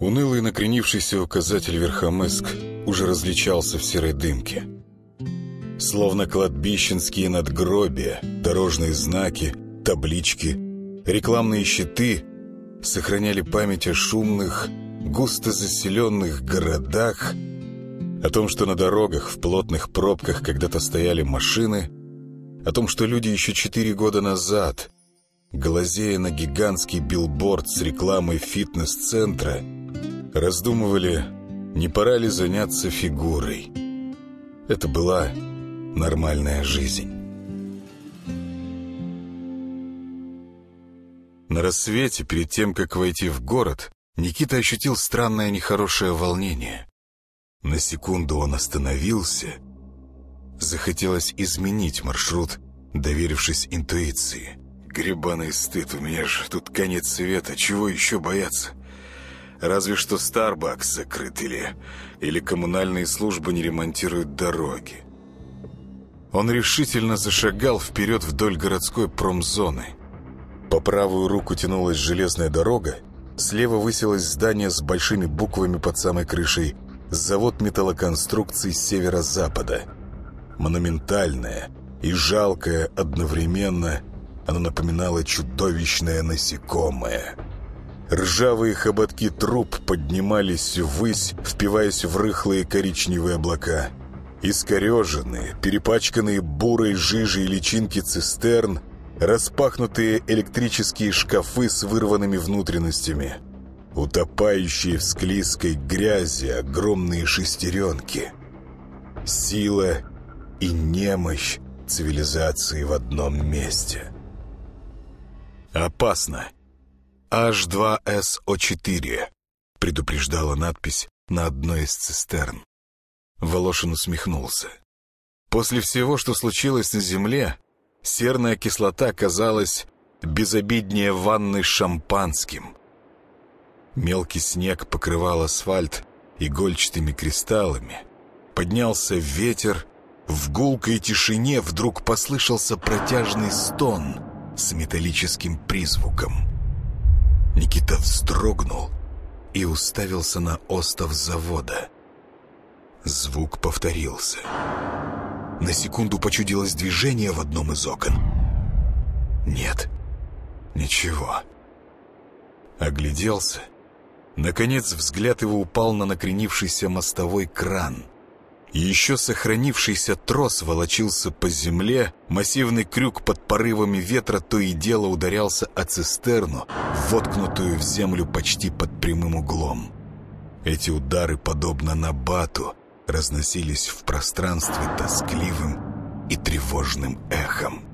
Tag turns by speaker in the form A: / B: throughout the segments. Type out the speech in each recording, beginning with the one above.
A: Унылый накренившийся указатель Верхомыск уже различался в серой дымке. Словно кладбищенские надгробия, дорожные знаки, таблички, рекламные щиты сохраняли память о шумных, густо заселенных городах, о том, что на дорогах в плотных пробках когда-то стояли машины, о том, что люди еще четыре года назад, глазея на гигантский билборд с рекламой фитнес-центра, раздумывали, не пора ли заняться фигурой. Это была нормальная жизнь. На рассвете, перед тем, как войти в город, Никита ощутил странное нехорошее волнение. На секунду он остановился. Захотелось изменить маршрут, доверившись интуиции. Гребаный стыд, у меня же тут конец света, чего еще бояться? Разве что Старбакс закрыт или, или коммунальные службы не ремонтируют дороги. Он решительно зашагал вперед вдоль городской промзоны. По правую руку тянулась железная дорога, слева высилось здание с большими буквами под самой крышей «Завод металлоконструкций северо-запада». Монументальное и жалкое одновременно, оно напоминало чудовищное насекомое – Ржавые хоботки труб поднимались ввысь, впиваясь в рыхлые коричневые облака. Искореженные, перепачканные бурой жижей личинки цистерн, распахнутые электрические шкафы с вырванными внутренностями, утопающие в склизкой грязи огромные шестеренки. Сила и немощь цивилизации в одном месте. Опасно. H2SO4, предупреждала надпись на одной из цистерн. Волошин усмехнулся. После всего, что случилось на Земле, серная кислота казалась безобиднее ванны шампанским. Мелкий снег покрывал асфальт игольчатыми кристаллами. Поднялся ветер, в гулкой тишине вдруг послышался протяжный стон с металлическим призвуком. Никита вздрогнул и уставился на остов завода. Звук повторился. На секунду почудилось движение в одном из окон. Нет, ничего. Огляделся. Наконец взгляд его упал на накренившийся мостовой кран — еще сохранившийся трос волочился по земле, массивный крюк под порывами ветра то и дело ударялся о цистерну, воткнутую в землю почти под прямым углом. Эти удары, подобно набату, разносились в пространстве тоскливым и тревожным эхом.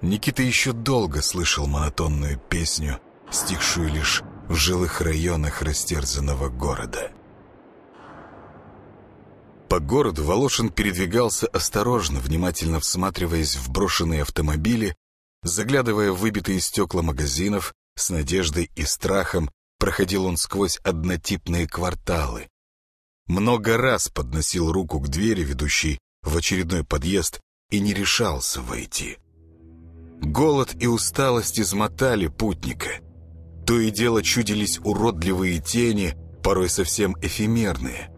A: Никита еще долго слышал монотонную песню, стихшую лишь в жилых районах растерзанного города. По городу Волошин передвигался осторожно, внимательно всматриваясь в брошенные автомобили, заглядывая в выбитые стекла магазинов, с надеждой и страхом проходил он сквозь однотипные кварталы. Много раз подносил руку к двери, ведущей в очередной подъезд, и не решался войти. Голод и усталость измотали путника. То и дело чудились уродливые тени, порой совсем эфемерные.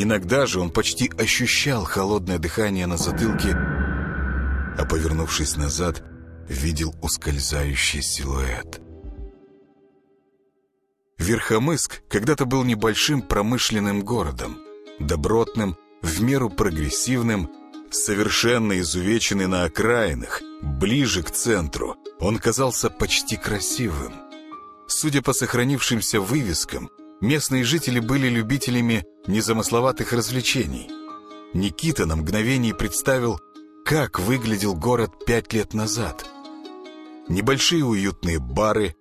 A: Иногда же он почти ощущал холодное дыхание на затылке, а повернувшись назад, видел ускользающий силуэт. Верхомыск когда-то был небольшим промышленным городом, добротным, в меру прогрессивным, совершенно изувеченный на окраинах, ближе к центру. Он казался почти красивым. Судя по сохранившимся вывескам, Местные жители были любителями незамысловатых развлечений. Никита на мгновение представил, как выглядел город пять лет назад. Небольшие уютные бары,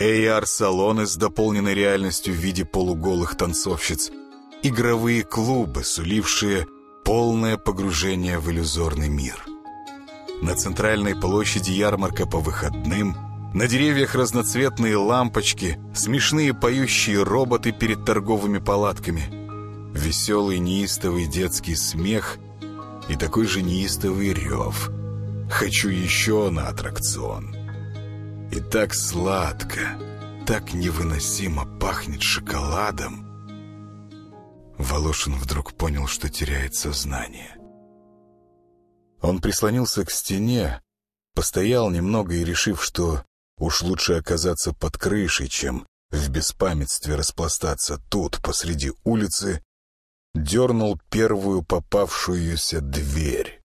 A: AR-салоны с дополненной реальностью в виде полуголых танцовщиц, игровые клубы, сулившие полное погружение в иллюзорный мир. На центральной площади ярмарка по выходным – на деревьях разноцветные лампочки, смешные поющие роботы перед торговыми палатками, веселый неистовый детский смех и такой же неистовый рев. «Хочу еще на аттракцион». И так сладко, так невыносимо пахнет шоколадом. Волошин вдруг понял, что теряет сознание. Он прислонился к стене, постоял немного и, решив, что уж лучше оказаться под крышей, чем в беспамятстве распластаться тут, посреди улицы, дернул первую попавшуюся дверь.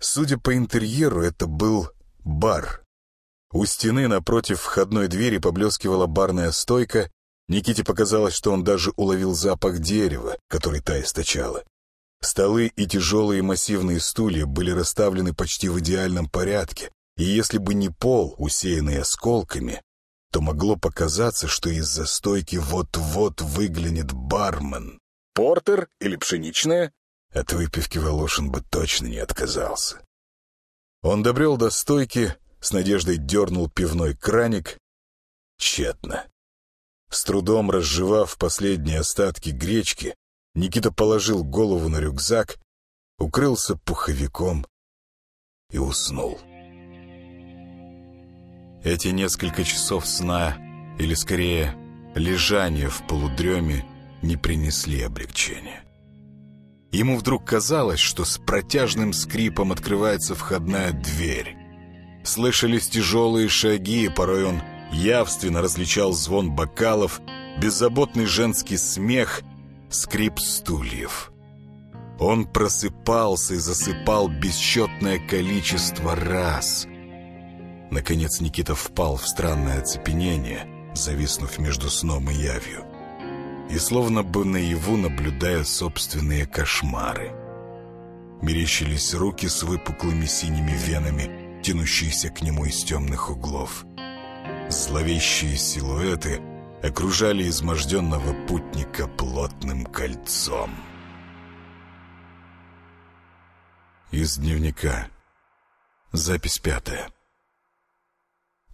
A: Судя по интерьеру, это был бар. У стены напротив входной двери поблескивала барная стойка. Никите показалось, что он даже уловил запах дерева, который та источала. Столы и тяжелые массивные стулья были расставлены почти в идеальном порядке, и если бы не пол, усеянный осколками, то могло показаться, что из-за стойки вот-вот выглянет бармен. Портер или пшеничная? От выпивки Волошин бы точно не отказался. Он добрел до стойки, с надеждой дернул пивной краник. Тщетно. С трудом разжевав последние остатки гречки, Никита положил голову на рюкзак, укрылся пуховиком и уснул. Эти несколько часов сна, или скорее лежания в полудреме, не принесли облегчения. Ему вдруг казалось, что с протяжным скрипом открывается входная дверь. Слышались тяжелые шаги, и порой он явственно различал звон бокалов, беззаботный женский смех, скрип стульев. Он просыпался и засыпал бесчетное количество раз — Наконец Никита впал в странное оцепенение, зависнув между сном и явью. И словно бы наяву наблюдая собственные кошмары. Мерещились руки с выпуклыми синими венами, тянущиеся к нему из темных углов. Зловещие силуэты окружали изможденного путника плотным кольцом. Из дневника. Запись пятая.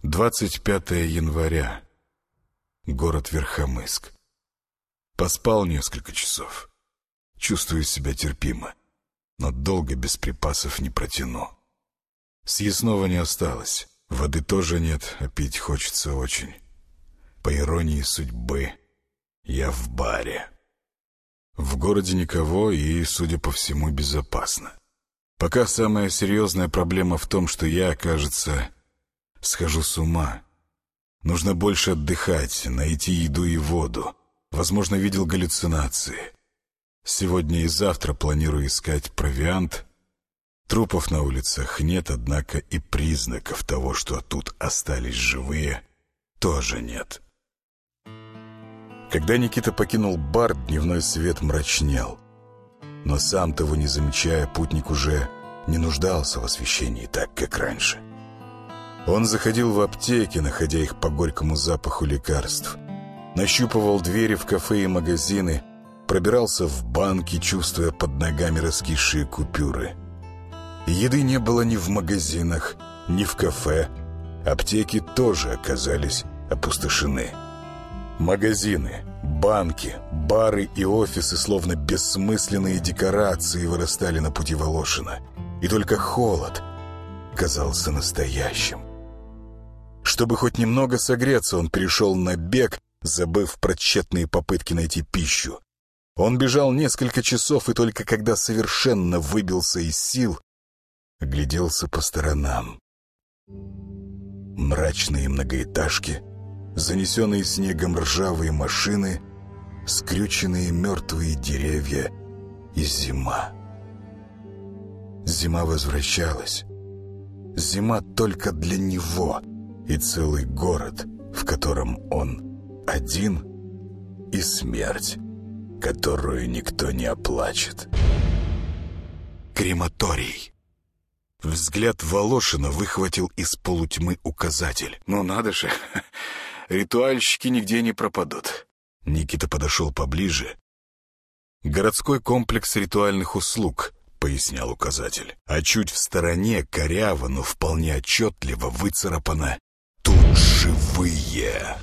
A: 25 января. Город Верхомыск. Поспал несколько часов. Чувствую себя терпимо, но долго без припасов не протяну. Съестного не осталось, воды тоже нет, а пить хочется очень. По иронии судьбы, я в баре. В городе никого и, судя по всему, безопасно. Пока самая серьезная проблема в том, что я, кажется, Схожу с ума. Нужно больше отдыхать, найти еду и воду. Возможно, видел галлюцинации. Сегодня и завтра планирую искать провиант. Трупов на улицах нет, однако и признаков того, что тут остались живые, тоже нет. Когда Никита покинул бар, дневной свет мрачнел. Но сам того не замечая, путник уже не нуждался в освещении так, как раньше. Он заходил в аптеки, находя их по горькому запаху лекарств. Нащупывал двери в кафе и магазины, пробирался в банки, чувствуя под ногами раскисшие купюры. Еды не было ни в магазинах, ни в кафе. Аптеки тоже оказались опустошены. Магазины, банки, бары и офисы, словно бессмысленные декорации, вырастали на пути Волошина. И только холод казался настоящим. Чтобы хоть немного согреться, он перешел на бег, забыв про тщетные попытки найти пищу. Он бежал несколько часов, и только когда совершенно выбился из сил, огляделся по сторонам. Мрачные многоэтажки, занесенные снегом ржавые машины, скрюченные мертвые деревья и зима. Зима возвращалась. Зима только для него — и целый город, в котором он один, и смерть, которую никто не оплачет. Крематорий. Взгляд Волошина выхватил из полутьмы указатель. «Ну надо же, ритуальщики нигде не пропадут». Никита подошел поближе. «Городской комплекс ритуальных услуг», — пояснял указатель. А чуть в стороне, коряво, но вполне отчетливо выцарапано Тут живые.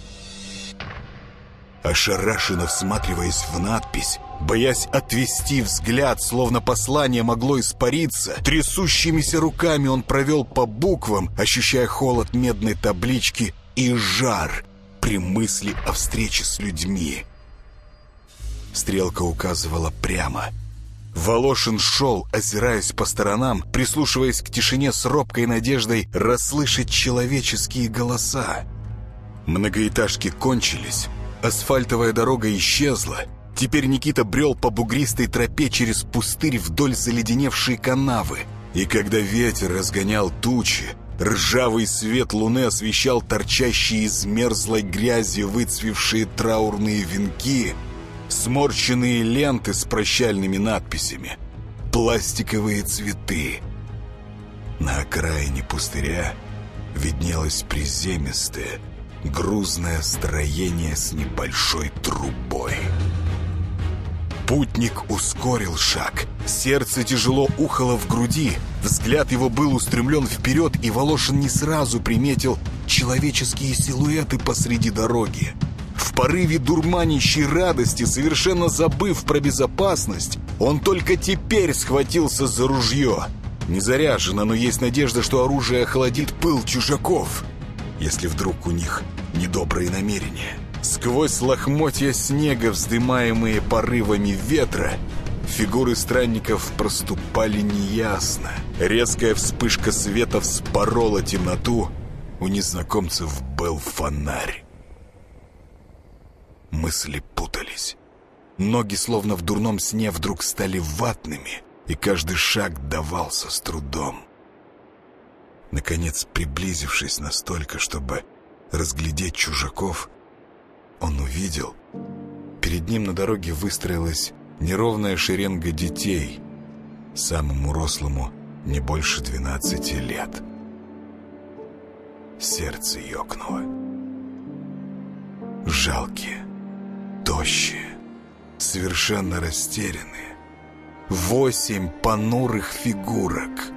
A: ошарашенно всматриваясь в надпись, боясь отвести взгляд, словно послание могло испариться. Трясущимися руками он провел по буквам, ощущая холод медной таблички и жар при мысли о встрече с людьми. Стрелка указывала прямо. Волошин шел, озираясь по сторонам, прислушиваясь к тишине с робкой надеждой расслышать человеческие голоса. Многоэтажки кончились, асфальтовая дорога исчезла. Теперь Никита брел по бугристой тропе через пустырь вдоль заледеневшей канавы. И когда ветер разгонял тучи, ржавый свет луны освещал торчащие из мерзлой грязи выцвевшие траурные венки — сморщенные ленты с прощальными надписями, пластиковые цветы. На окраине пустыря виднелось приземистое, грузное строение с небольшой трубой. Путник ускорил шаг. Сердце тяжело ухало в груди. Взгляд его был устремлен вперед, и Волошин не сразу приметил человеческие силуэты посреди дороги. В порыве дурманящей радости, совершенно забыв про безопасность, он только теперь схватился за ружье. Не заряжено, но есть надежда, что оружие охладит пыл чужаков, если вдруг у них недобрые намерения. Сквозь лохмотья снега, вздымаемые порывами ветра, фигуры странников проступали неясно. Резкая вспышка света вспорола темноту. У незнакомцев был фонарь. Мысли путались. Ноги, словно в дурном сне, вдруг стали ватными, и каждый шаг давался с трудом. Наконец, приблизившись настолько, чтобы разглядеть чужаков, он увидел. Перед ним на дороге выстроилась неровная шеренга детей, самому рослому не больше двенадцати лет. Сердце ёкнуло. Жалкие, тощие, совершенно растерянные. Восемь понурых фигурок.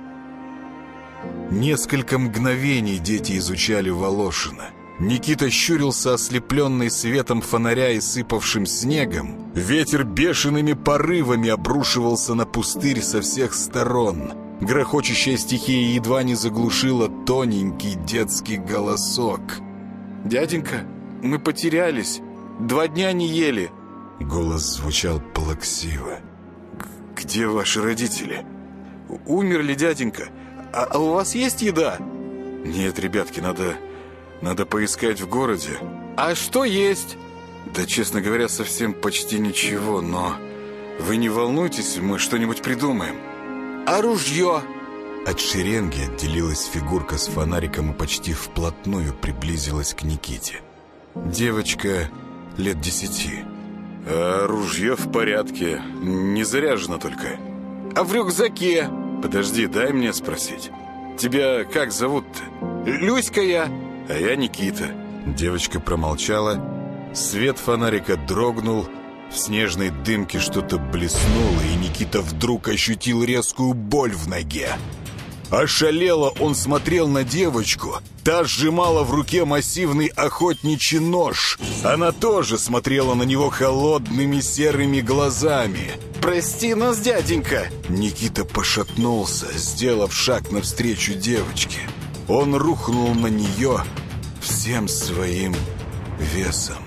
A: Несколько мгновений дети изучали Волошина. Никита щурился ослепленный светом фонаря и сыпавшим снегом. Ветер бешеными порывами обрушивался на пустырь со всех сторон. Грохочущая стихия едва не заглушила тоненький детский голосок.
B: «Дяденька, мы потерялись. Два дня не ели».
A: Голос звучал плаксиво.
B: «Где ваши родители?» «Умерли, дяденька. А, а у вас есть еда?»
A: «Нет, ребятки, надо... надо поискать в городе».
B: «А что есть?»
A: «Да, честно говоря, совсем почти ничего, но... Вы не волнуйтесь, мы что-нибудь придумаем».
B: «А ружье?»
A: От шеренги отделилась фигурка с фонариком и почти вплотную приблизилась к Никите. Девочка лет десяти.
B: А ружье в порядке, не заряжено только. А в рюкзаке?
A: Подожди, дай мне спросить. Тебя как зовут-то?
B: Люська я.
A: А я Никита. Девочка промолчала. Свет фонарика дрогнул. В снежной дымке что-то блеснуло, и Никита вдруг ощутил резкую боль в ноге. Ошалело он смотрел на девочку. Та сжимала в руке массивный охотничий нож. Она тоже смотрела на него холодными серыми глазами.
B: «Прости нас, дяденька!»
A: Никита пошатнулся, сделав шаг навстречу девочке. Он рухнул на нее всем своим весом.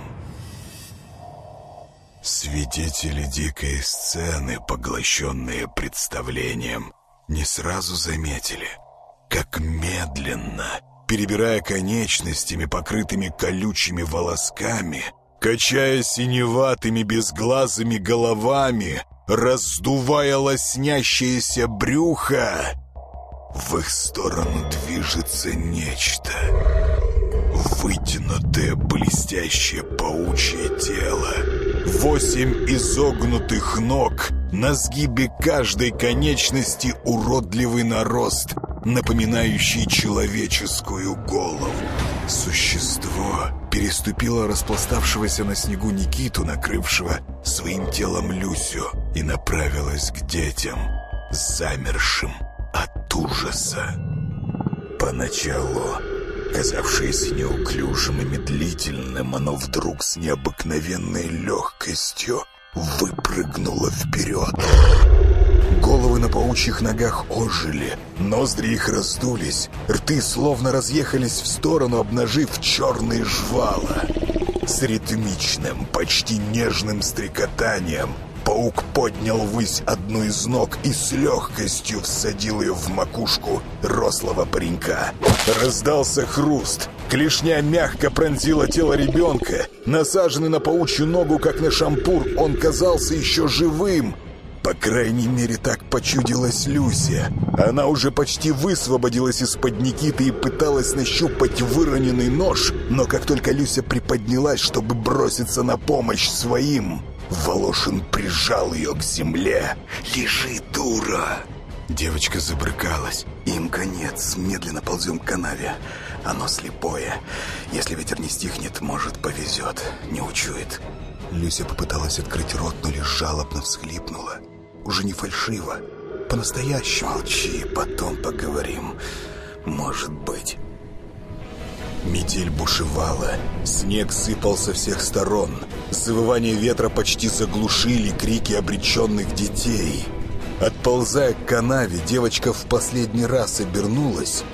A: Свидетели дикой сцены, поглощенные представлением, не сразу заметили, как медленно, перебирая конечностями, покрытыми колючими волосками, качая синеватыми безглазыми головами, раздувая лоснящееся брюхо, в их сторону движется нечто. Вытянутое блестящее паучье тело. Восемь изогнутых ног. На сгибе каждой конечности уродливый нарост, напоминающий человеческую голову. Существо переступило распластавшегося на снегу Никиту, накрывшего своим телом Люсю, и направилось к детям, замершим от ужаса. Поначалу Казавшееся неуклюжим и медлительным, оно вдруг с необыкновенной легкостью выпрыгнуло вперед. Головы на паучьих ногах ожили, ноздри их раздулись, рты словно разъехались в сторону, обнажив черные жвала. С ритмичным, почти нежным стрекотанием паук поднял ввысь одну из ног и с легкостью всадил ее в макушку рослого паренька. Раздался хруст. Клешня мягко пронзила тело ребенка. Насаженный на паучью ногу, как на шампур, он казался еще живым. По крайней мере, так почудилась Люся. Она уже почти высвободилась из-под Никиты и пыталась нащупать выроненный нож, но как только Люся приподнялась, чтобы броситься на помощь своим, Волошин прижал ее к земле. «Лежи, дура!» Девочка забрыкалась. «Им конец. Медленно ползем к канаве. Оно слепое. Если ветер не стихнет, может, повезет. Не учует». Люся попыталась открыть рот, но лишь жалобно всхлипнула. Уже не фальшиво. По-настоящему. Молчи, потом поговорим. Может быть. Метель бушевала, снег сыпал со всех сторон. Завывание ветра почти заглушили крики обреченных детей. Отползая к канаве, девочка в последний раз обернулась.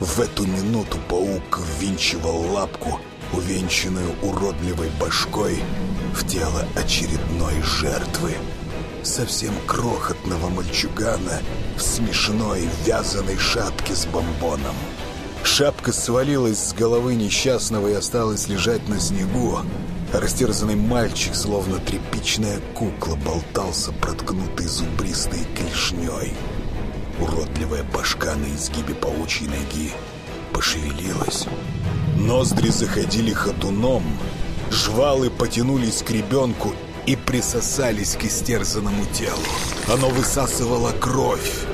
A: В эту минуту паук ввинчивал лапку, увенчанную уродливой башкой, в тело очередной жертвы. Совсем крохотного мальчугана в смешной вязаной шапке с бомбоном. Шапка свалилась с головы несчастного и осталась лежать на снегу. Растерзанный мальчик, словно тряпичная кукла, болтался проткнутый зубристой клешней. Уродливая башка на изгибе паучьей ноги пошевелилась. Ноздри заходили ходуном, жвалы потянулись к ребенку и присосались к истерзанному телу. Оно высасывало кровь.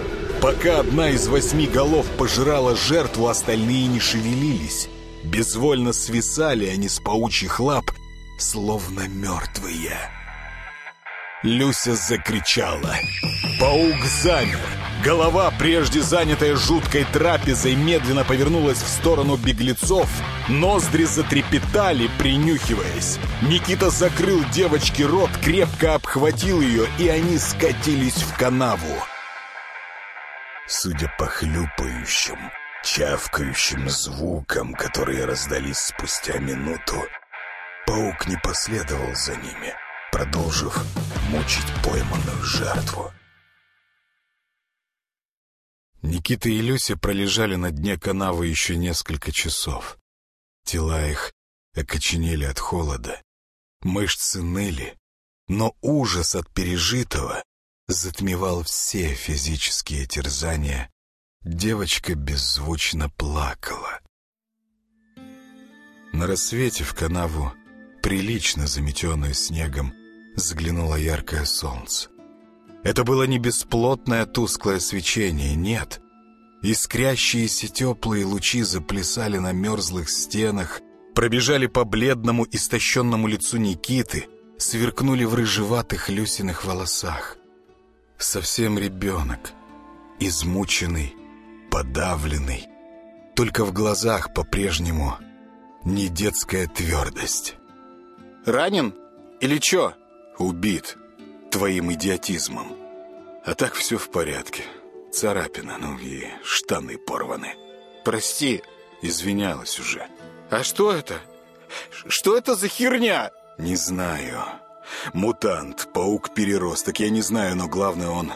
A: Пока одна из восьми голов пожирала жертву, остальные не шевелились. Безвольно свисали они с паучьих лап, словно мертвые. Люся закричала. Паук замер. Голова, прежде занятая жуткой трапезой, медленно повернулась в сторону беглецов. Ноздри затрепетали, принюхиваясь. Никита закрыл девочке рот, крепко обхватил ее, и они скатились в канаву. Судя по хлюпающим, чавкающим звукам, которые раздались спустя минуту, паук не последовал за ними, продолжив мучить пойманную жертву. Никита и Люся пролежали на дне канавы еще несколько часов. Тела их окоченели от холода, мышцы ныли, но ужас от пережитого затмевал все физические терзания, девочка беззвучно плакала. На рассвете в канаву, прилично заметенную снегом, заглянуло яркое солнце. Это было не бесплотное тусклое свечение, нет. Искрящиеся теплые лучи заплясали на мерзлых стенах, пробежали по бледному истощенному лицу Никиты, сверкнули в рыжеватых Люсиных волосах. Совсем ребенок, измученный, подавленный. Только в глазах по-прежнему не детская твердость.
B: «Ранен? Или чё?»
A: «Убит твоим идиотизмом. А так все в порядке. Царапина, ну и штаны порваны».
B: «Прости».
A: Извинялась уже.
B: «А что это? Что это за херня?»
A: «Не знаю». Мутант, паук-переросток, я не знаю, но главное, он,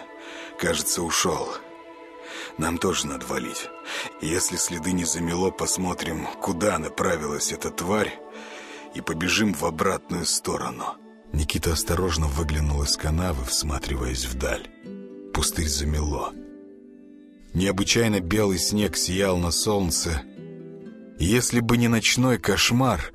A: кажется, ушел. Нам тоже надо валить. Если следы не замело, посмотрим, куда направилась эта тварь, и побежим в обратную сторону. Никита осторожно выглянул из канавы, всматриваясь вдаль. Пустырь замело. Необычайно белый снег сиял на солнце. Если бы не ночной кошмар,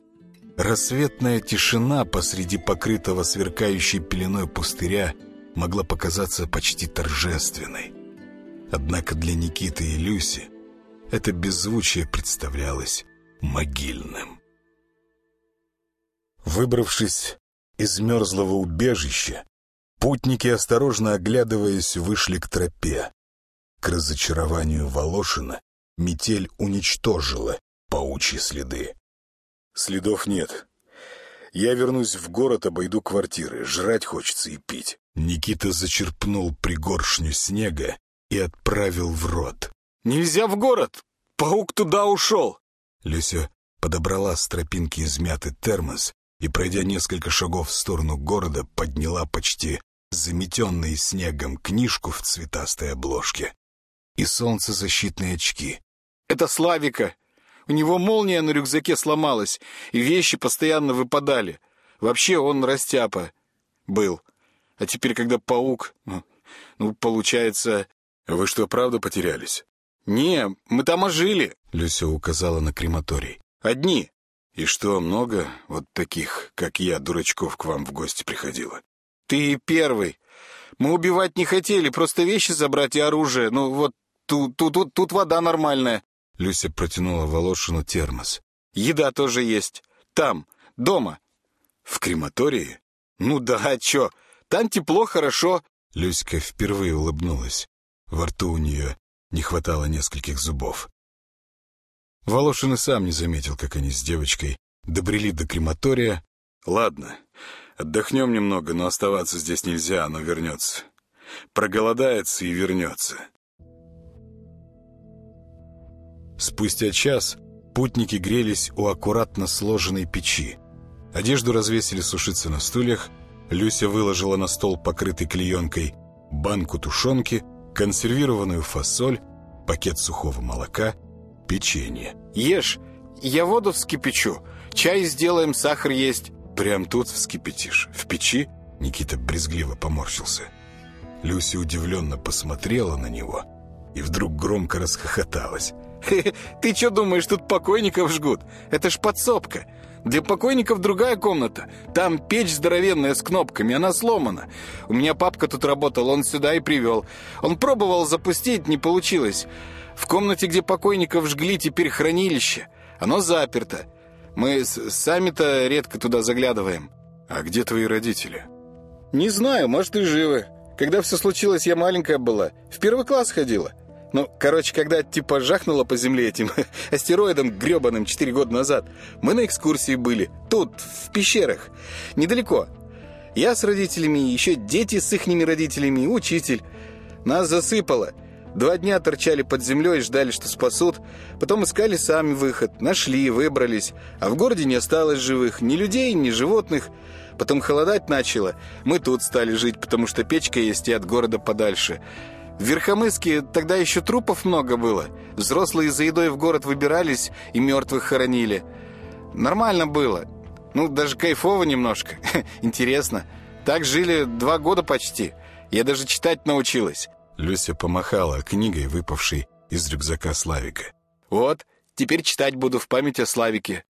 A: Рассветная тишина посреди покрытого сверкающей пеленой пустыря могла показаться почти торжественной. Однако для Никиты и Люси это беззвучие представлялось могильным. Выбравшись из мерзлого убежища, путники, осторожно оглядываясь, вышли к тропе. К разочарованию Волошина метель уничтожила паучьи следы.
B: Следов нет. Я вернусь в город, обойду квартиры. Жрать хочется и пить.
A: Никита зачерпнул пригоршню снега и отправил в рот.
B: «Нельзя в город! Паук туда ушел!»
A: Люся подобрала с тропинки измятый термос и, пройдя несколько шагов в сторону города, подняла почти заметенные снегом книжку в цветастой обложке и солнцезащитные очки.
B: «Это Славика! У него молния на рюкзаке сломалась, и вещи постоянно выпадали. Вообще он растяпа был. А теперь, когда паук... Ну, ну получается...
A: Вы что, правда потерялись?
B: Не, мы там ожили.
A: Люся указала на крематорий.
B: Одни.
A: И что, много вот таких, как я, дурачков, к вам в гости приходило?
B: Ты первый. Мы убивать не хотели, просто вещи забрать и оружие. Ну вот тут, тут, тут, тут вода нормальная.
A: Люся протянула Волошину термос.
B: Еда тоже есть. Там, дома.
A: В крематории?
B: Ну да, а чё? Там тепло, хорошо.
A: Люська впервые улыбнулась. Во рту у нее не хватало нескольких зубов. Волошин и сам не заметил, как они с девочкой добрели до крематория.
B: «Ладно, отдохнем немного, но оставаться здесь нельзя, оно вернется. Проголодается и вернется».
A: Спустя час путники грелись у аккуратно сложенной печи. Одежду развесили сушиться на стульях, Люся выложила на стол, покрытый клеенкой, банку тушенки, консервированную фасоль, пакет сухого молока, печенье.
B: «Ешь, я воду вскипячу, чай сделаем, сахар есть».
A: «Прям тут вскипятишь, в печи?» Никита брезгливо поморщился. Люся удивленно посмотрела на него и вдруг громко расхохоталась.
B: «Ты что думаешь, тут покойников жгут? Это ж подсобка. Для покойников другая комната. Там печь здоровенная с кнопками, она сломана. У меня папка тут работал, он сюда и привел. Он пробовал запустить, не получилось. В комнате, где покойников жгли, теперь хранилище. Оно заперто. Мы сами-то редко туда заглядываем.
A: А где твои родители?
B: Не знаю, может и живы. Когда все случилось, я маленькая была. В первый класс ходила. Ну, короче, когда типа жахнуло по земле этим астероидом гребаным 4 года назад, мы на экскурсии были. Тут, в пещерах. Недалеко. Я с родителями, еще дети с ихними родителями, учитель. Нас засыпало. Два дня торчали под землей, ждали, что спасут. Потом искали сами выход. Нашли, выбрались. А в городе не осталось живых. Ни людей, ни животных. Потом холодать начало. Мы тут стали жить, потому что печка есть и от города подальше. В Верхомыске тогда еще трупов много было. Взрослые за едой в город выбирались и мертвых хоронили. Нормально было. Ну, даже кайфово немножко. Интересно. Так жили два года почти. Я даже читать научилась.
A: Люся помахала книгой, выпавшей из рюкзака Славика.
B: Вот, теперь читать буду в память о Славике.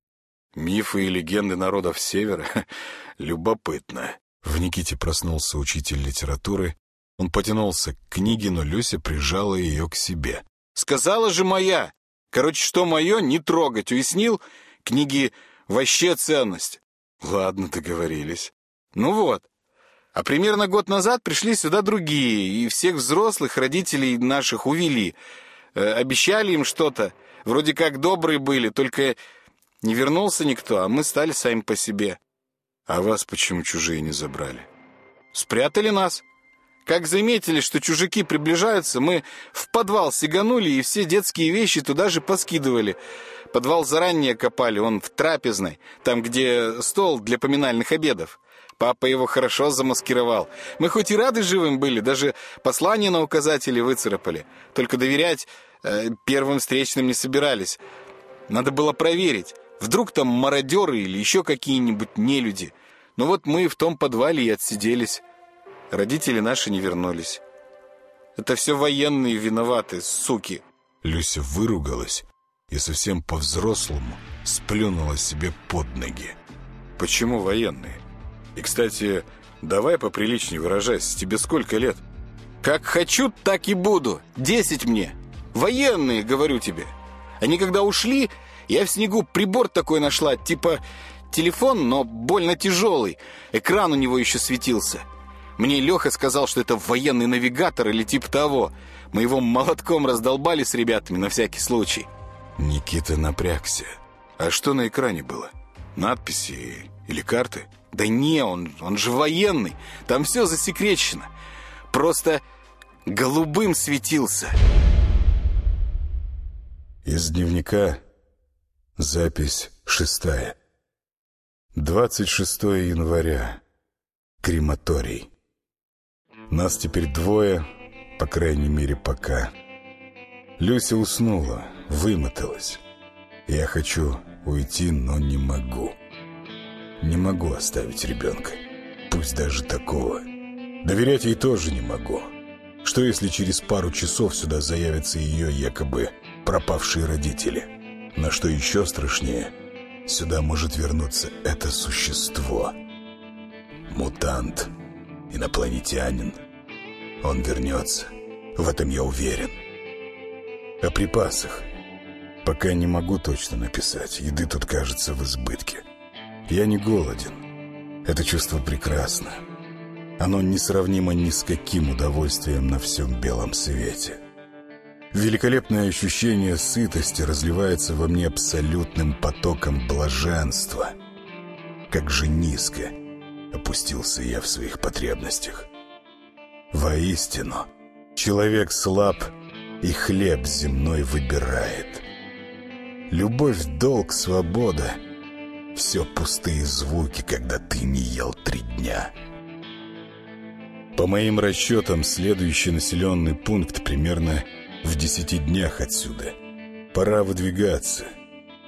A: Мифы и легенды народов Севера. Любопытно. В Никите проснулся учитель литературы он потянулся к книге, но Люся прижала ее к себе.
B: «Сказала же моя! Короче, что мое, не трогать, уяснил? Книги вообще ценность».
A: «Ладно, договорились».
B: «Ну вот. А примерно год назад пришли сюда другие, и всех взрослых родителей наших увели. Э, обещали им что-то. Вроде как добрые были, только не вернулся никто, а мы стали сами по себе».
A: «А вас почему чужие не забрали?»
B: «Спрятали нас». Как заметили, что чужаки приближаются, мы в подвал сиганули и все детские вещи туда же поскидывали. Подвал заранее копали, он в трапезной, там, где стол для поминальных обедов. Папа его хорошо замаскировал. Мы хоть и рады живым были, даже послание на указатели выцарапали. Только доверять э, первым встречным не собирались. Надо было проверить. Вдруг там мародеры или еще какие-нибудь нелюди. Ну вот мы в том подвале и отсиделись. Родители наши не вернулись. Это все военные виноваты, суки.
A: Люся выругалась и совсем по-взрослому сплюнула себе под ноги.
B: Почему военные? И, кстати, давай поприличнее выражайся. Тебе сколько лет? Как хочу, так и буду. Десять мне. Военные, говорю тебе. Они когда ушли, я в снегу прибор такой нашла, типа телефон, но больно тяжелый. Экран у него еще светился. Мне Леха сказал, что это военный навигатор или типа того. Мы его молотком раздолбали с ребятами на всякий случай.
A: Никита напрягся.
B: А что на экране было? Надписи или карты? Да не, он, он же военный. Там все засекречено. Просто голубым светился.
A: Из дневника запись шестая. 26 января. Крематорий. Нас теперь двое, по крайней мере, пока. Люся уснула, вымоталась. Я хочу уйти, но не могу. Не могу оставить ребенка, пусть даже такого. Доверять ей тоже не могу. Что если через пару часов сюда заявятся ее якобы пропавшие родители? Но что еще страшнее, сюда может вернуться это существо. Мутант, инопланетянин. Он вернется, в этом я уверен. О припасах. Пока не могу точно написать. Еды тут, кажется, в избытке. Я не голоден. Это чувство прекрасно. Оно несравнимо ни с каким удовольствием на всем белом свете. Великолепное ощущение сытости разливается во мне абсолютным потоком блаженства. Как же низко опустился я в своих потребностях. Воистину, человек слаб и хлеб земной выбирает. Любовь, долг, свобода — все пустые звуки, когда ты не ел три дня. По моим расчетам, следующий населенный пункт примерно в десяти днях отсюда. Пора выдвигаться.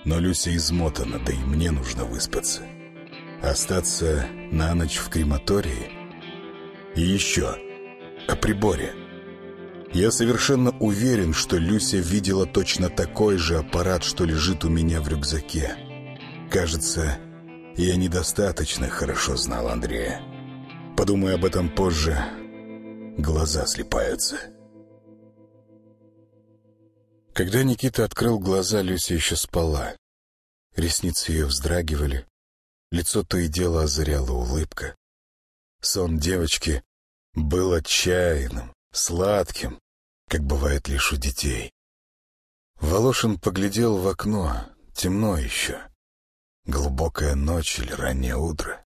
A: Но Люся измотана, да и мне нужно выспаться. Остаться на ночь в крематории? И еще о приборе. Я совершенно уверен, что Люся видела точно такой же аппарат, что лежит у меня в рюкзаке. Кажется, я недостаточно хорошо знал Андрея. Подумаю об этом позже. Глаза слепаются. Когда Никита открыл глаза, Люся еще спала. Ресницы ее вздрагивали. Лицо то и дело озаряла улыбка. Сон девочки был отчаянным, сладким, как бывает лишь у детей. Волошин поглядел в окно, темно еще. Глубокая ночь или раннее утро.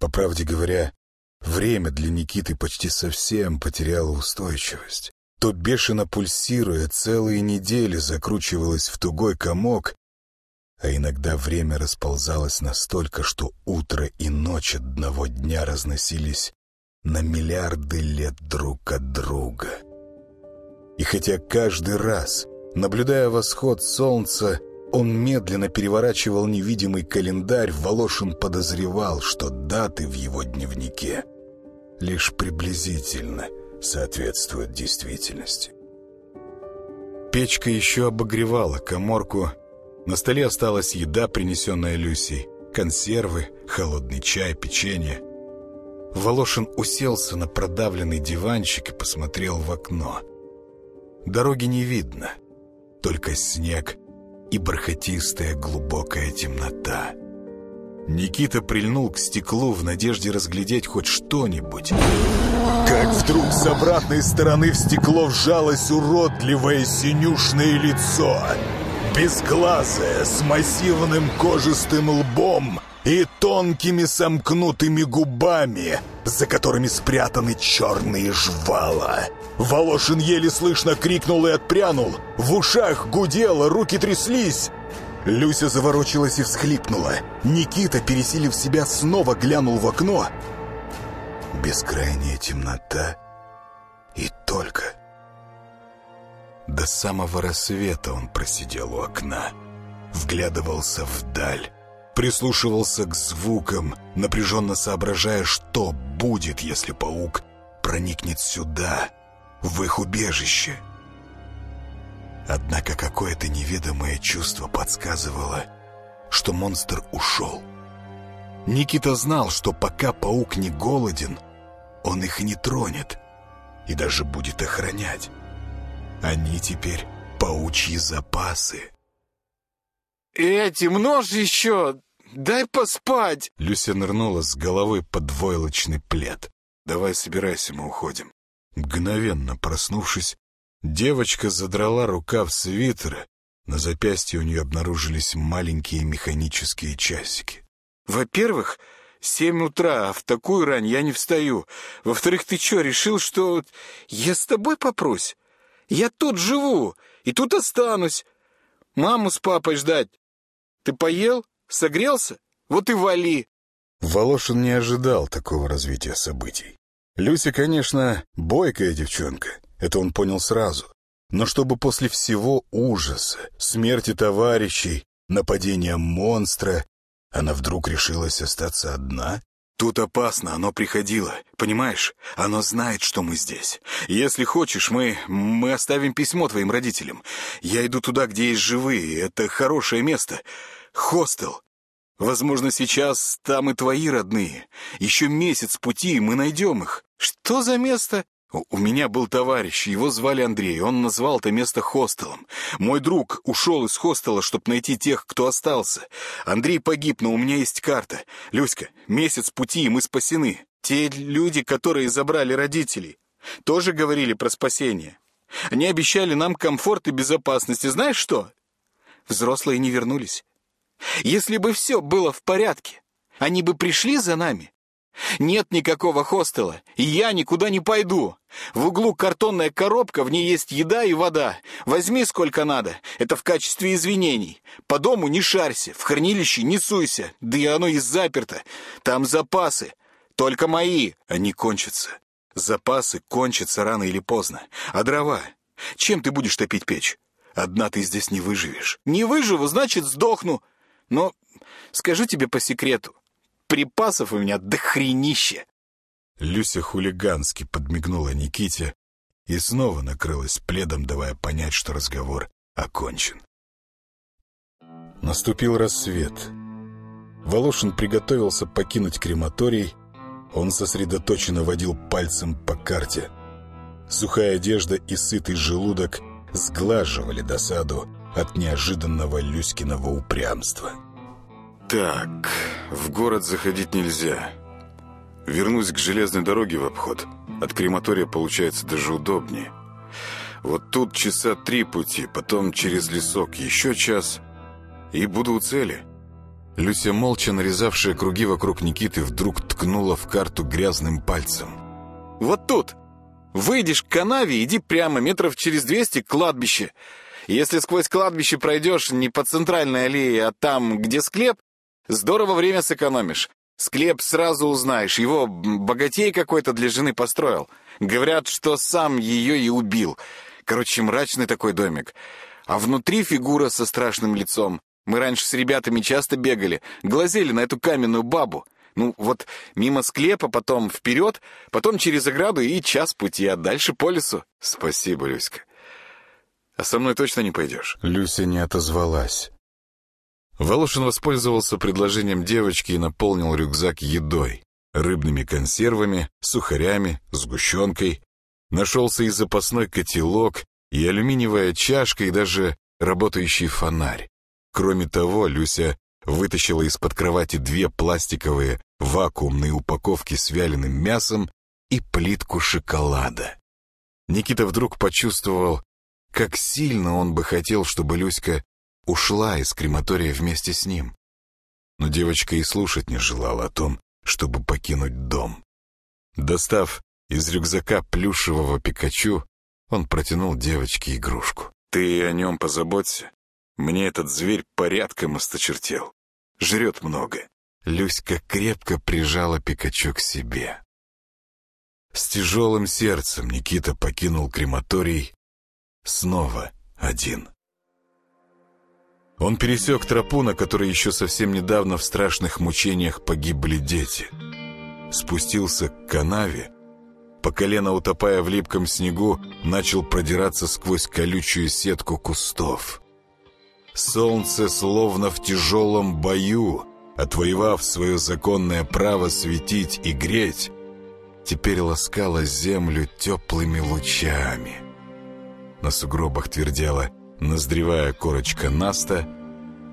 A: По правде говоря, время для Никиты почти совсем потеряло устойчивость. То бешено пульсируя, целые недели закручивалось в тугой комок, а иногда время расползалось настолько, что утро и ночь одного дня разносились на миллиарды лет друг от друга. И хотя каждый раз, наблюдая восход солнца, он медленно переворачивал невидимый календарь, Волошин подозревал, что даты в его дневнике лишь приблизительно соответствуют действительности. Печка еще обогревала коморку, на столе осталась еда, принесенная Люсей, консервы, холодный чай, печенье. Волошин уселся на продавленный диванчик и посмотрел в окно. Дороги не видно, только снег и бархатистая глубокая темнота. Никита прильнул к стеклу в надежде разглядеть хоть что-нибудь. Как вдруг с обратной стороны в стекло вжалось уродливое синюшное лицо. Безглазое, с массивным кожистым лбом и тонкими сомкнутыми губами, за которыми спрятаны черные жвала. Волошин еле слышно крикнул и отпрянул. В ушах гудело, руки тряслись. Люся заворочилась и всхлипнула. Никита, пересилив себя, снова глянул в окно. Бескрайняя темнота и только... До самого рассвета он просидел у окна, вглядывался вдаль, прислушивался к звукам, напряженно соображая, что будет, если паук проникнет сюда, в их убежище. Однако какое-то неведомое чувство подсказывало, что монстр ушел. Никита знал, что пока паук не голоден, он их не тронет и даже будет охранять. Они теперь паучьи запасы.
B: «Эти, множь еще! Дай поспать!»
A: Люся нырнула с головы под войлочный плед. «Давай собирайся, мы уходим». Мгновенно проснувшись, девочка задрала рукав свитера, На запястье у нее обнаружились маленькие механические часики.
B: «Во-первых, семь утра, а в такую рань я не встаю. Во-вторых, ты что, решил, что я с тобой попрусь? Я тут живу и тут останусь. Маму с папой ждать. Ты поел? Согрелся? Вот и вали!»
A: Волошин не ожидал такого развития событий. Люся, конечно, бойкая девчонка, это он понял сразу. Но чтобы после всего ужаса, смерти товарищей, нападения монстра, она вдруг решилась остаться одна?
B: Тут опасно, оно приходило. Понимаешь? Оно знает, что мы здесь. Если хочешь, мы... мы оставим письмо твоим родителям. Я иду туда, где есть живые. Это хорошее место. Хостел. Возможно, сейчас там и твои родные. Еще месяц пути, и мы найдем их. Что за место? У меня был товарищ, его звали Андрей, он назвал это место хостелом. Мой друг ушел из хостела, чтобы найти тех, кто остался. Андрей погиб, но у меня есть карта. Люська, месяц пути, и мы спасены. Те люди, которые забрали родителей, тоже говорили про спасение. Они обещали нам комфорт и безопасность, и знаешь что? Взрослые не вернулись. Если бы все было в порядке, они бы пришли за нами. Нет никакого хостела, и я никуда не пойду. В углу картонная коробка, в ней есть еда и вода. Возьми сколько надо, это в качестве извинений. По дому не шарься, в хранилище не суйся, да и оно и заперто. Там запасы, только мои, они кончатся. Запасы кончатся рано или поздно. А дрова? Чем ты будешь топить печь? Одна ты здесь не выживешь. Не выживу, значит, сдохну. Но скажу тебе по секрету, припасов у меня дохренище.
A: Люся хулигански подмигнула Никите и снова накрылась пледом, давая понять, что разговор окончен. Наступил рассвет. Волошин приготовился покинуть крематорий. Он сосредоточенно водил пальцем по карте. Сухая одежда и сытый желудок сглаживали досаду от неожиданного Люськиного упрямства.
B: Так, в город заходить нельзя. Вернусь к железной дороге в обход. От крематория получается даже удобнее. Вот тут часа три пути, потом через лесок еще час, и буду у цели. Люся, молча нарезавшая круги вокруг Никиты, вдруг ткнула в карту грязным пальцем. «Вот тут! Выйдешь к канаве, иди прямо, метров через двести к кладбище. Если сквозь кладбище пройдешь не по центральной аллее, а там, где склеп, здорово время сэкономишь. Склеп сразу узнаешь, его богатей какой-то для жены построил. Говорят, что сам ее и убил. Короче, мрачный такой домик. А внутри фигура со страшным лицом. Мы раньше с ребятами часто бегали, глазели на эту каменную бабу. Ну, вот мимо склепа, потом вперед, потом через ограду и час пути, а дальше по лесу. Спасибо, Люська. А со мной точно не пойдешь?»
A: Люся не отозвалась.
B: Волошин воспользовался предложением девочки и наполнил рюкзак едой. Рыбными консервами, сухарями, сгущенкой. Нашелся и запасной котелок, и алюминиевая чашка, и даже работающий фонарь. Кроме того, Люся вытащила из-под кровати две пластиковые вакуумные упаковки с вяленым мясом и плитку шоколада. Никита вдруг почувствовал, как сильно он бы хотел, чтобы Люська ушла из крематория вместе с ним. Но девочка и слушать не желала о том, чтобы покинуть дом. Достав из рюкзака плюшевого Пикачу, он протянул девочке игрушку. «Ты о нем позаботься. Мне этот зверь порядком осточертел. Жрет много». Люська крепко прижала Пикачу к себе. С тяжелым сердцем Никита покинул крематорий снова один. Он пересек тропу, на которой еще совсем недавно в страшных мучениях погибли дети. Спустился к канаве, по колено утопая в липком снегу, начал продираться сквозь колючую сетку кустов. Солнце словно в тяжелом бою, отвоевав свое законное право светить и греть, теперь ласкало землю теплыми лучами. На сугробах твердела наздревая корочка наста.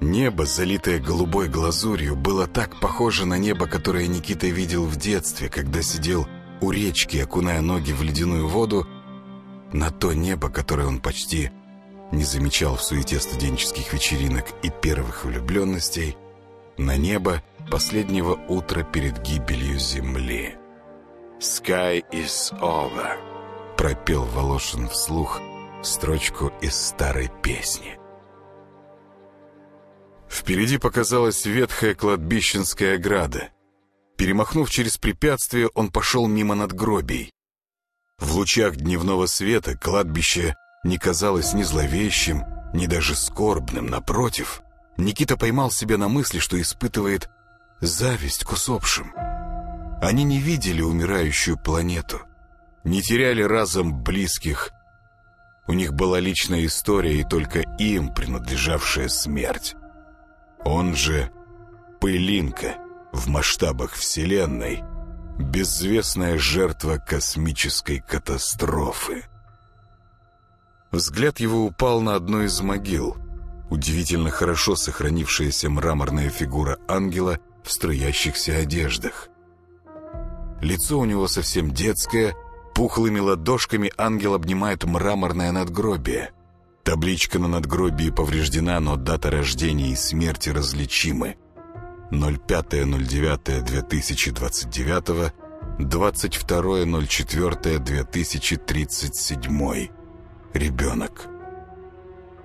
B: Небо, залитое голубой глазурью, было так похоже на небо, которое Никита видел в детстве, когда сидел у речки, окуная ноги в ледяную воду, на то небо, которое он почти
A: не замечал в суете студенческих вечеринок и первых влюбленностей, на небо последнего утра перед гибелью Земли. «Sky is over», — пропел Волошин вслух строчку из старой песни. Впереди показалась ветхая кладбищенская ограда. Перемахнув через препятствие, он пошел мимо надгробий. В лучах дневного света кладбище не казалось ни зловещим, ни даже скорбным. Напротив, Никита поймал себя на мысли, что испытывает зависть к усопшим. Они не видели умирающую планету, не теряли разом близких. У них была личная история и только им принадлежавшая смерть. Он же пылинка в масштабах Вселенной, безвестная жертва космической катастрофы. Взгляд его упал на одну из могил. Удивительно хорошо сохранившаяся мраморная фигура ангела в струящихся одеждах. Лицо у него совсем детское, пухлыми ладошками ангел обнимает мраморное надгробие. Табличка на надгробии повреждена, но дата рождения и смерти различимы. 05.09.2029, 22.04.2037 ребенок.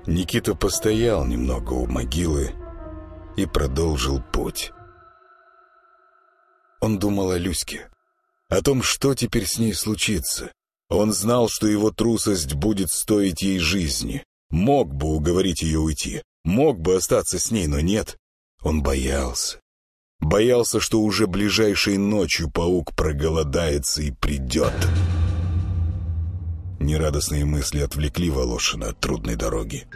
A: Никита постоял немного у могилы и продолжил путь. Он думал о Люське, о том, что теперь с ней случится. Он знал, что его трусость будет стоить ей жизни. Мог бы уговорить ее уйти, мог бы остаться с ней, но нет. Он боялся. Боялся, что уже ближайшей ночью паук проголодается и придет. Нерадостные мысли отвлекли Волошина от трудной дороги.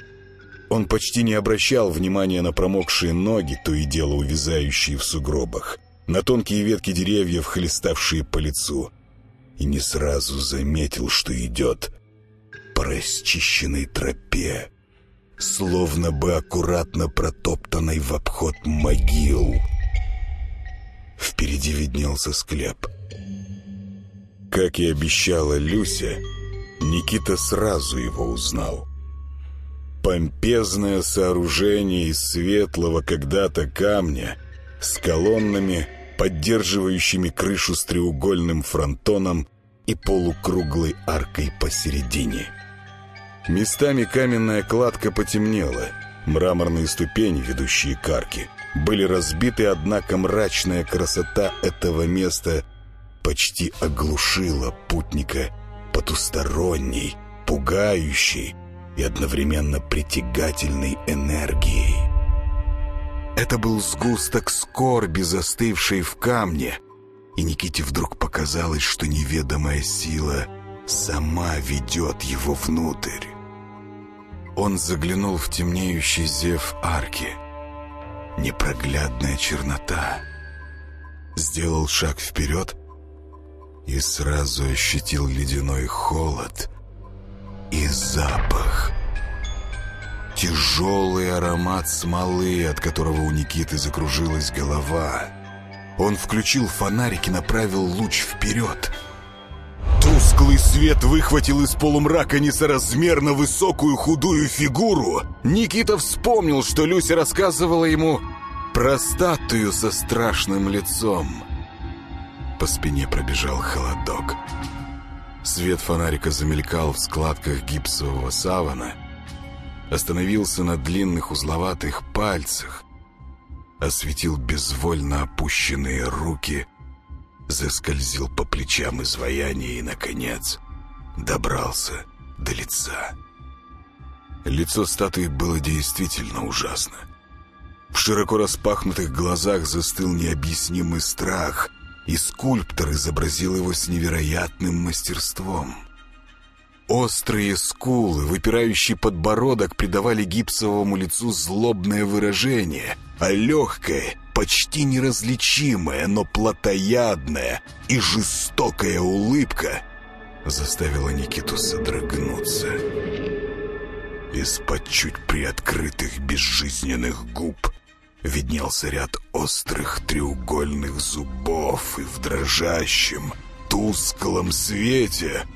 A: Он почти не обращал внимания на промокшие ноги, то и дело увязающие в сугробах, на тонкие ветки деревьев, хлеставшие по лицу, и не сразу заметил, что идет по расчищенной тропе, словно бы аккуратно протоптанной в обход могил. Впереди виднелся склеп. Как и обещала Люся, Никита сразу его узнал. Помпезное сооружение из светлого когда-то камня с колоннами, поддерживающими крышу с треугольным фронтоном и полукруглой аркой посередине. Местами каменная кладка потемнела, мраморные ступени, ведущие к арке, были разбиты, однако мрачная красота этого места почти оглушила путника потусторонней, пугающей и одновременно притягательной энергией. Это был сгусток скорби, застывший в камне, и Никите вдруг показалось, что неведомая сила сама ведет его внутрь. Он заглянул в темнеющий зев арки. Непроглядная чернота. Сделал шаг вперед и сразу ощутил ледяной холод и запах. Тяжелый аромат смолы, от которого у Никиты закружилась голова. Он включил фонарик и направил луч вперед. Тусклый свет выхватил из полумрака несоразмерно высокую худую фигуру. Никита вспомнил, что Люся рассказывала ему про статую со страшным лицом. По спине пробежал холодок. Свет фонарика замелькал в складках гипсового савана, остановился на длинных узловатых пальцах, осветил безвольно опущенные руки, заскользил по плечам изваяния и, наконец, добрался до лица. Лицо статуи было действительно ужасно. В широко распахнутых глазах застыл необъяснимый страх — и скульптор изобразил его с невероятным мастерством. Острые скулы, выпирающий подбородок придавали гипсовому лицу злобное выражение, а легкая, почти неразличимая, но плотоядная и жестокая улыбка заставила Никиту содрогнуться. Из-под чуть приоткрытых безжизненных губ виднелся ряд острых треугольных зубов, и в дрожащем, тусклом свете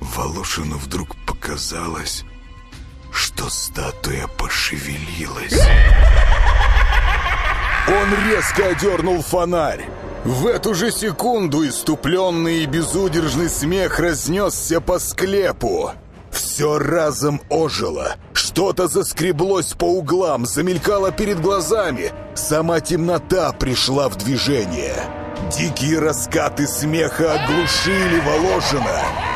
A: Волошину вдруг показалось, что статуя пошевелилась. Он резко одернул фонарь. В эту же секунду иступленный и безудержный смех разнесся по склепу. Все разом ожило. Что-то заскреблось по углам, замелькало перед глазами. Сама темнота пришла в движение. Дикие раскаты смеха оглушили Волошина.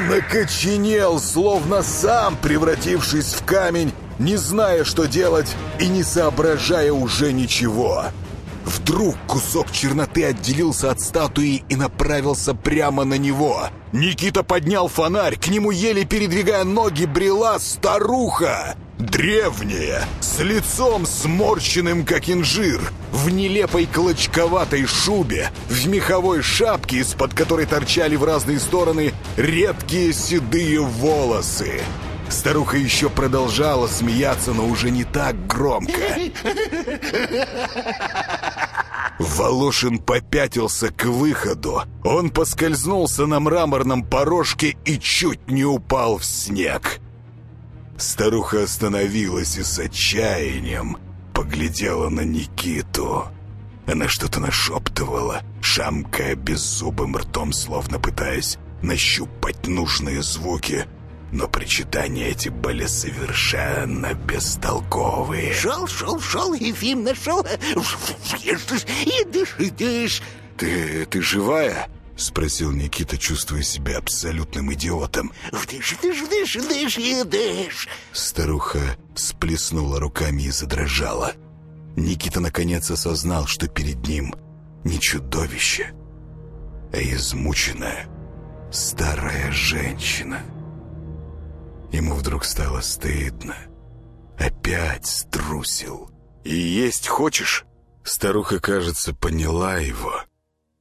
A: Он окоченел, словно сам превратившись в камень, не зная, что делать и не соображая уже ничего. Вдруг кусок черноты отделился от статуи и направился прямо на него. Никита поднял фонарь, к нему еле передвигая ноги брела старуха. Древняя, с лицом сморщенным, как инжир, в нелепой клочковатой шубе, в меховой шапке, из-под которой торчали в разные стороны редкие седые волосы. Старуха еще продолжала смеяться, но уже не так громко. Волошин попятился к выходу. Он поскользнулся на мраморном порожке и чуть не упал в снег. Старуха остановилась и с отчаянием поглядела на Никиту. Она что-то нашептывала, шамкая беззубым ртом, словно пытаясь нащупать нужные звуки. Но причитания эти были совершенно бестолковые.
C: Шел, шел, шел, Ефим нашел. И дыши, дышь.
A: «Ты... ты живая?» — спросил Никита, чувствуя себя абсолютным идиотом.
C: Дышь, дышь, дышь, дышь и дышь.
A: Старуха сплеснула руками и задрожала. Никита наконец осознал, что перед ним не чудовище, а измученная старая женщина. Ему вдруг стало стыдно. Опять струсил. «И есть хочешь?» Старуха, кажется, поняла его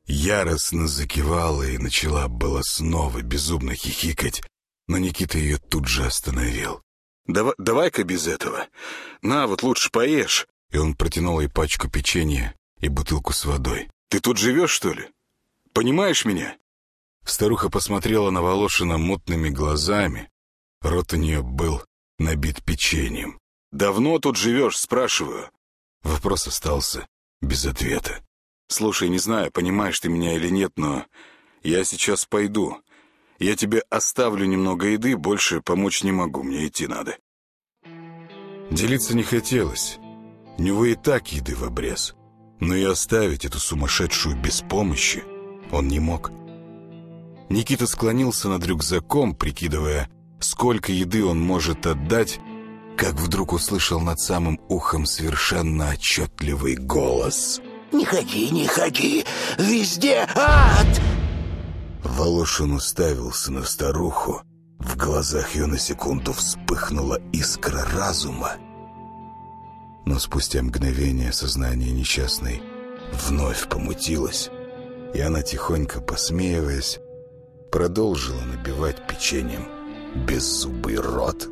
A: яростно закивала и начала было снова безумно хихикать, но Никита ее тут же остановил.
B: Давай, «Давай-ка без этого. На, вот лучше поешь».
A: И он протянул ей пачку печенья и бутылку с водой.
B: «Ты тут живешь, что ли? Понимаешь меня?»
A: Старуха посмотрела на Волошина мутными глазами. Рот у нее был набит печеньем.
B: «Давно тут живешь?» — спрашиваю.
A: Вопрос остался без ответа.
B: «Слушай, не знаю, понимаешь ты меня или нет, но я сейчас пойду. Я тебе оставлю немного еды, больше помочь не могу, мне идти надо».
A: Делиться не хотелось. У него и так еды в обрез. Но и оставить эту сумасшедшую без помощи он не мог. Никита склонился над рюкзаком, прикидывая, сколько еды он может отдать, как вдруг услышал над самым ухом совершенно отчетливый голос —
C: не ходи, не ходи, везде ад!»
A: Волошин уставился на старуху. В глазах ее на секунду вспыхнула искра разума. Но спустя мгновение сознание несчастной вновь помутилось, и она, тихонько посмеиваясь, продолжила набивать печеньем беззубый рот.